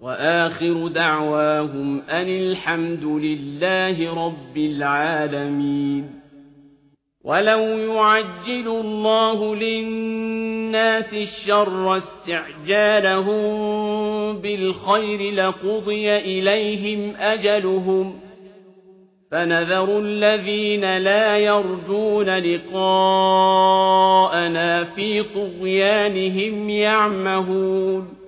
وآخر دعواهم أن الحمد لله رب العالمين. ولو يعجل الله للناس الشر استعجالهم بالخير لقضي إليهم أجلهم. فنذر الذين لا يرجون لقاءنا في طغيانهم يعمهون.